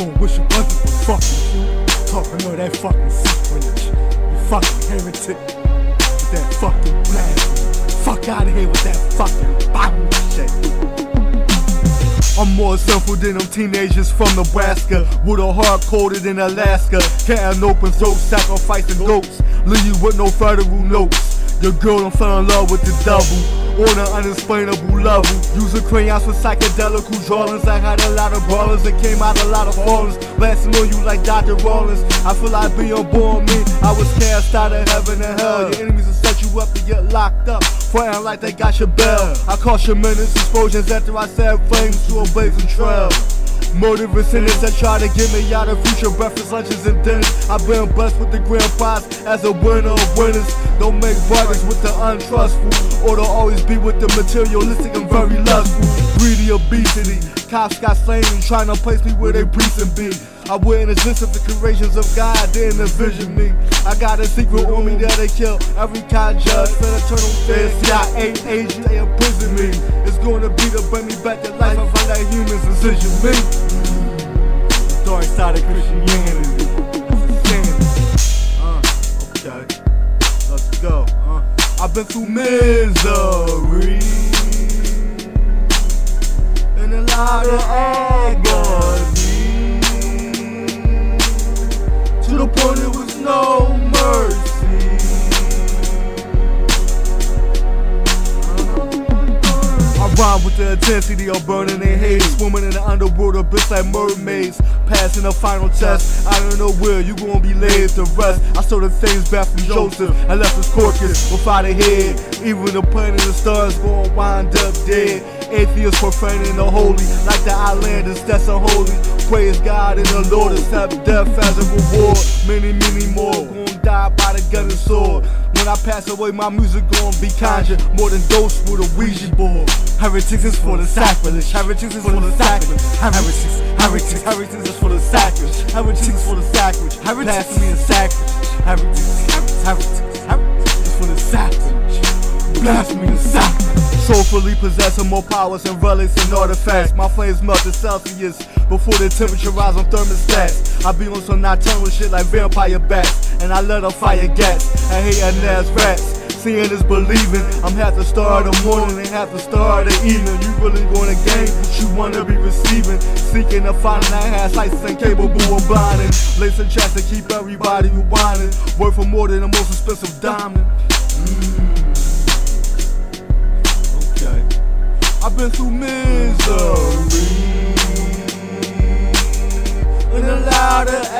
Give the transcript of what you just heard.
gon' wish it wasn't fucking you. Talking all that fucking sacrilege. You fucking heretic. With that fucking blasphemy. Fuck out of here with that fucking Bible shit. I'm more simple than them teenagers from Nebraska With a heart colder than Alaska Can't open throats, sacrificing goats Leave you with no federal notes Your girl done fell in love with the devil on an unexplainable level. Using crayons for psychedelic drawings. I had a lot of brawlers and came out a lot of fallers. Blasting on you like Dr. Rollins. I feel like being born me. I was cast out of heaven and hell. Your enemies will set you up to get locked up. Frontin' like they got your bell. I caught tremendous explosions after I set flames to a blazing trail. Sinners that try to get me out of future breakfast, lunches, and dinners. I've been blessed with the grand prize as a winner of winners. Don't make bargains with the untrustful, or they'll always be with the materialistic and very lustful. Greedy obesity, cops got slain and trying to place me where they precinct be. I witnessed this of the creations of God, didn't envision me. I got a secret on me that they kill every kind judge, for eternal fear. CIA agent, they imprison me. Gonna be to bring me back to life. I find that humans me. Dark side of Christianity. Uh, okay, let's go. Uh, I've been through misery and a lot of agony rhyme with the intensity of burning their heads, swimming in the underworld bliss like mermaids, passing the final test. I don't know where you gonna be laid to rest. I stole the things back from Joseph and left his carcass without a head. Even the planet and stars gonna wind up dead. Atheists profaning the holy, like the islanders that's unholy. Praise God and the Lord accept death as a reward. Many, many more gonna die by the gun and sword. When I pass away, my music gonna be conjured more than ghosts with a Ouija board. Heretics is for the sacrilege. Heretics is for the sacrilege. Heretics, heretics, heretics is for the sacrilege. Heretics is for the sacrilege. Heretics me and sacrilege. Heretics, heretics, heretics, is for the sacrilege. Blasphemy and sacrilege. Soulfully possessing more powers and relics and artifacts. My flames melt to Celsius before the temperature rise on thermostats. I be on some nocturnal shit like vampire bats, and I let them fire gas. I hate ass rats. Seeing is believing. I'm half the star of the morning and half the star of the evening. You really gonna gain what you wanna be receiving. Seeking to find that has sights and capable of blinding. Lacing tracks to keep everybody rewinding. Worth for more than the most expensive diamond. Mm. been through misery. And a lot of